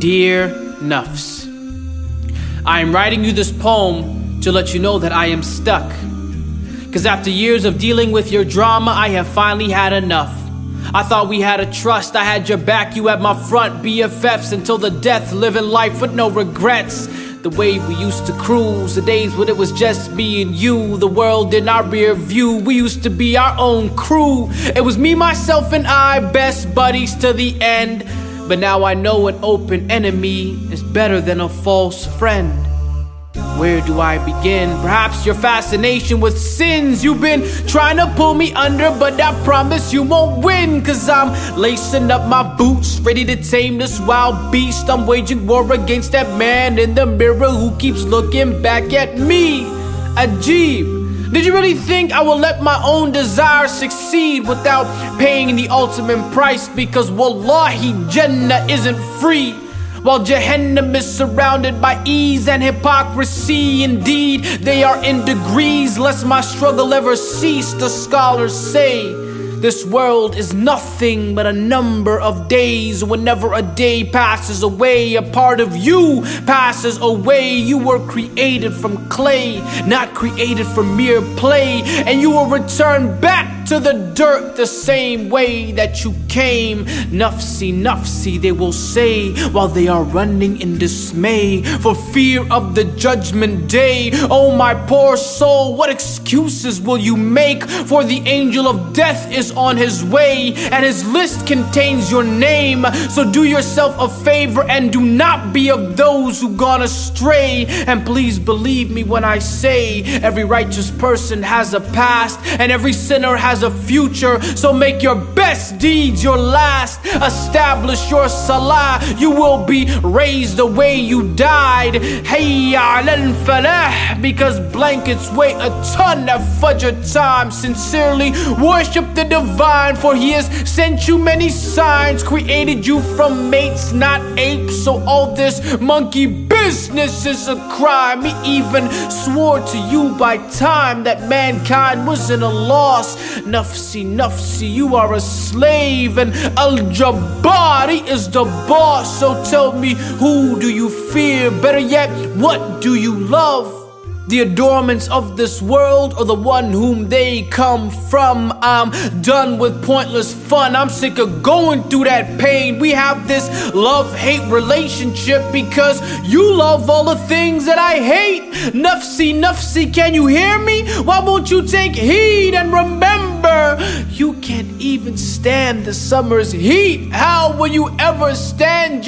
Dear Nafs, I am writing you this poem to let you know that I am stuck. Cause after years of dealing with your drama, I have finally had enough. I thought we had a trust, I had your back, you had my front, BFFs until the death, living life with no regrets. The way we used to cruise, the days when it was just me and you, the world in our rear view. We used to be our own crew. It was me, myself, and I, best buddies to the end. But now I know an open enemy is better than a false friend. Where do I begin? Perhaps your fascination with sins. You've been trying to pull me under, but I promise you won't win. Cause I'm lacing up my boots, ready to tame this wild beast. I'm waging war against that man in the mirror who keeps looking back at me. Ajib. Did you really think I will let my own desires succeed without paying the ultimate price? Because wallahi, Jannah isn't free. While Jahannam is surrounded by ease and hypocrisy, indeed, they are in degrees, lest my struggle ever cease, the scholars say. This world is nothing but a number of days. Whenever a day passes away, a part of you passes away. You were created from clay, not created for mere play, and you will return back to the dirt the same way that you came. Nafsi, nafsi, they will say while they are running in dismay for fear of the judgment day. Oh, my poor soul, what excuses will you make? For the angel of death is on his way, and his list contains your name. So do yourself a favor and do not be of those who gone astray. And please believe me when I say every righteous person has a past, and every sinner has has a future. So make your best deeds your last. Establish your salah. You will be raised the way you died. Hey, al falah. Because blankets weigh a ton at Fajr time. Sincerely worship the divine, for he has sent you many signs. Created you from mates, not apes. So all this monkey business is a crime. He even swore to you by time that mankind was in a loss. Nafsi, Nafsi, you are a slave, and Al Jabari is the boss. So tell me, who do you fear? Better yet, what do you love? the adornments of this world or the one whom they come from. I'm done with pointless fun. I'm sick of going through that pain. We have this love hate relationship because you love all the things that I hate. Nafsi, Nafsi, can you hear me? Why won't you take heed and remember? You can't even stand the summer's heat. How will you ever stand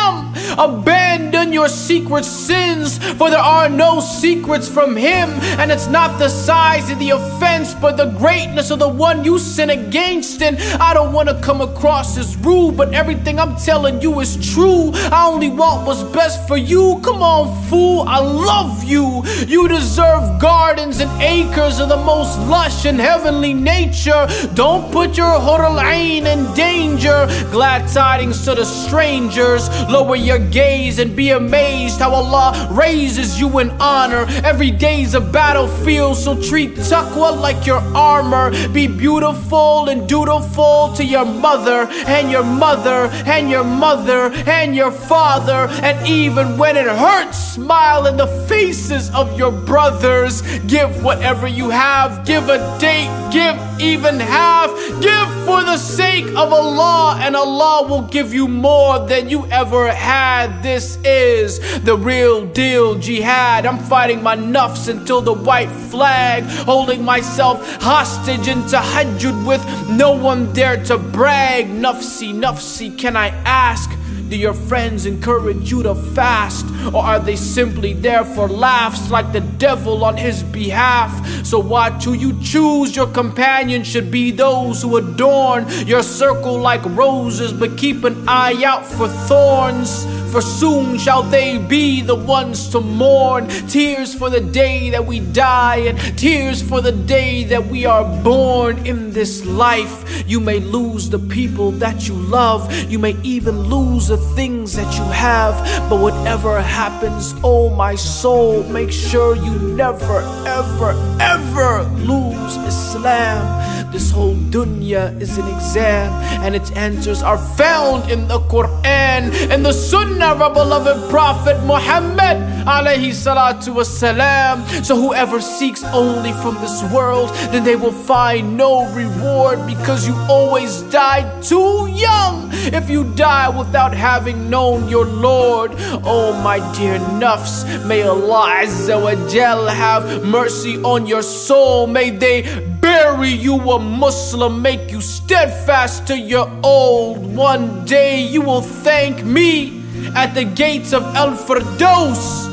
Jahannam? Abandon your secret sins, for there are no secrets from him. And it's not the size of the offense, but the greatness of the one you sin against. And I don't want to come across as rude, but everything I'm telling you is true. I only want what's best for you. Come on, fool, I love you. You deserve gardens and acres of the most lush and heavenly nature. Don't put your Hurul in danger. Glad tidings to the strangers. Lower your gaze and be amazed how Allah raises you in honor. Every day's a battlefield, so treat taqwa like your armor. Be beautiful and dutiful to your mother, and your mother, and your mother, and your father. And even when it hurts, smile in the faces of your brothers. Give whatever you have, give a date, give even half. Give for the sake of Allah, and Allah will give you more than you ever had. This is the real deal jihad. I'm fighting my nafs until the white flag, holding myself hostage in tahajjud with no one there to brag. Nafsi, nafsi, can I ask? Do your friends encourage you to fast? Or are they simply there for laughs like the devil on his behalf? So watch who you choose. Your companion should be those who adorn your circle like roses, but keep an eye out for thorns. For soon shall they be the ones to mourn. Tears for the day that we die, and tears for the day that we are born in this life. You may lose the people that you love, you may even lose the things that you have. But whatever happens, oh my soul, make sure you never, ever, ever lose Islam. This whole dunya is an exam, and its answers are found in the Quran and the Sunnah of our beloved Prophet Muhammad alayhi salatu wasalam. So whoever seeks only from this world, then they will find no reward because you always died too young. If you die without having known your Lord, oh my dear nafs, may Allah Azza wa Jal have mercy on your soul. May they bury you Muslim, make you steadfast to your old. One day you will thank me at the gates of Al Firdaus.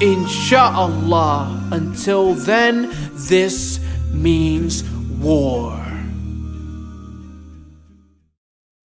Insha'Allah. Until then, this means war.